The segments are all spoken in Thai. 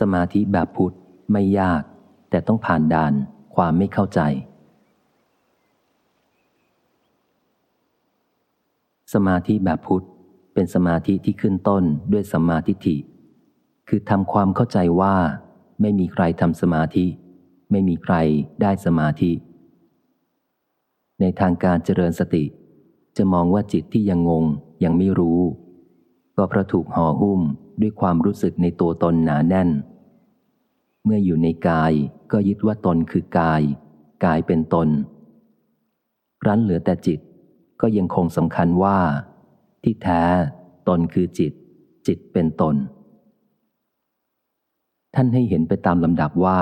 สมาธิแบบพุทธไม่ยาก แต่ต้องผ่านด่านความไม่เข้าใจ สมาธิแบบพุทธเป็นสมาธิที่ขึ้นต้นด้วยสัมมาทิฏฐิ คือทำความเข้าใจว่า ไม่มีใครทำสมาธิ ไม่มีใครได้สมาธิ ในทางการเจริญสติ จะมองว่าจิตที่ยังงงยังไม่รู้ ก็เพราะถูกห่อหุ้มด้วยความรู้สึกในตัวตนหนาแน่น เมื่ออยู่ในกายก็ยึดว่าตนคือกาย กายเป็นตน รั้นเหลือแต่จิตก็ยังคงสำคัญว่า ที่แท้ตนคือจิต จิตเป็นตน ท่านให้เห็นไปตามลำดับว่า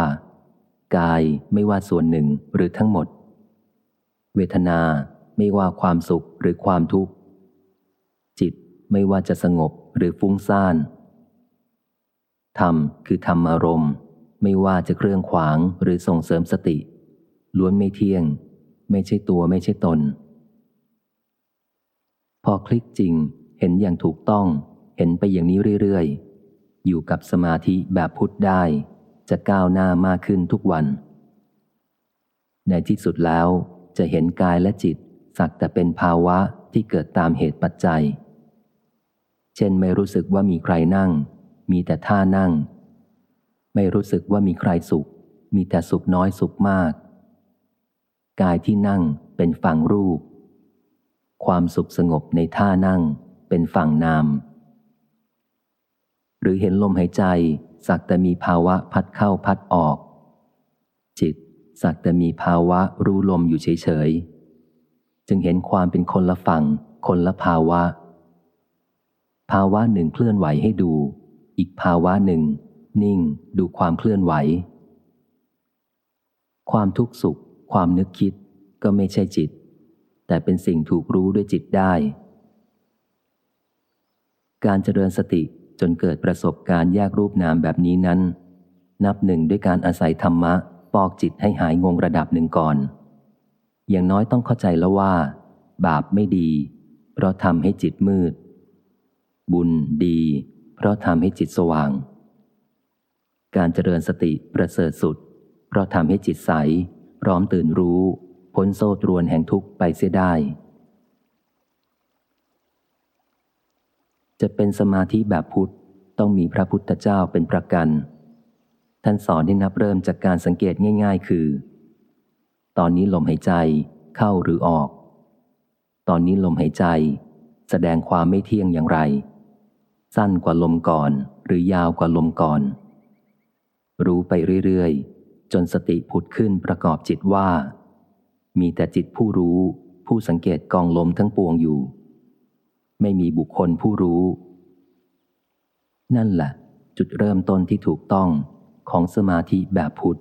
กายไม่ว่าส่วนหนึ่งหรือทั้งหมด เวทนาไม่ว่าความสุขหรือความทุกข์ จิตไม่ว่าจะสงบหรือฟุ้งซ่านธรรมคือธรรมอารมณ์ ไม่ว่าจะเครื่องขวางหรือส่งเสริมสติ ล้วนไม่เที่ยง ไม่ใช่ตัวไม่ใช่ตน พอคลิกจริงเห็นอย่างถูกต้อง เห็นไปอย่างนี้เรื่อยๆ อยู่กับสมาธิแบบพุทธได้ จะก้าวหน้ามากขึ้นทุกวัน ในที่สุดแล้วจะเห็นกายและจิต สักแต่เป็นภาวะที่เกิดตามเหตุปัจจัย เช่นไม่รู้สึกว่ามีใครนั่ง มีแต่ท่านั่ง ไม่รู้สึกว่ามีใครสุข มีแต่สุขน้อยสุขมาก กายที่นั่งเป็นฝั่งรูป ความสุขสงบในท่านั่งเป็นฝั่งนาม หรือเห็นลมหายใจ สักแต่มีภาวะพัดเข้าพัดออก จิต สักแต่มีภาวะรู้ลมอยู่เฉยๆ จึงเห็นความเป็นคนละฝั่ง คนละภาวะ ภาวะหนึ่งเคลื่อนไหวให้ดู อีกภาวะหนึ่ง นิ่ง ดูความเคลื่อนไหว ความทุกข์สุข ความนึกคิดก็ไม่ใช่จิต แต่เป็นสิ่งถูกรู้ด้วยจิตได้ การเจริญสติจนเกิดประสบการณ์แยกรูปนามแบบนี้นั้น นับหนึ่งด้วยการอาศัยธรรมะปอกจิตให้หายงงระดับหนึ่งก่อน อย่างน้อยต้องเข้าใจแล้วว่า บาปไม่ดี เพราะทำให้จิตมืด บุญดี เพราะทำให้จิตสว่าง การเจริญสติประเสริฐสุด เพราะทำให้จิตใส พร้อมตื่นรู้ พ้นโซ่ตรวนแห่งทุกข์ไปเสียได้ จะเป็นสมาธิแบบพุทธต้องมีพระพุทธเจ้าเป็นประกัน ท่านสอนให้นับเริ่มจากการสังเกตง่าย ๆ คือ ตอนนี้ลมหายใจเข้าหรือออก ตอนนี้ลมหายใจ แสดงความไม่เที่ยงอย่างไร สั้นกว่าลมก่อนหรือยาวกว่าลมก่อน รู้ไปเรื่อยๆ จนสติผุดขึ้นประกอบจิตว่า มีแต่จิตผู้รู้ ผู้สังเกตกองลมทั้งปวงอยู่ ไม่มีบุคคลผู้รู้ นั่นแหละจุดเริ่มต้นที่ถูกต้องของสมาธิแบบพุทธ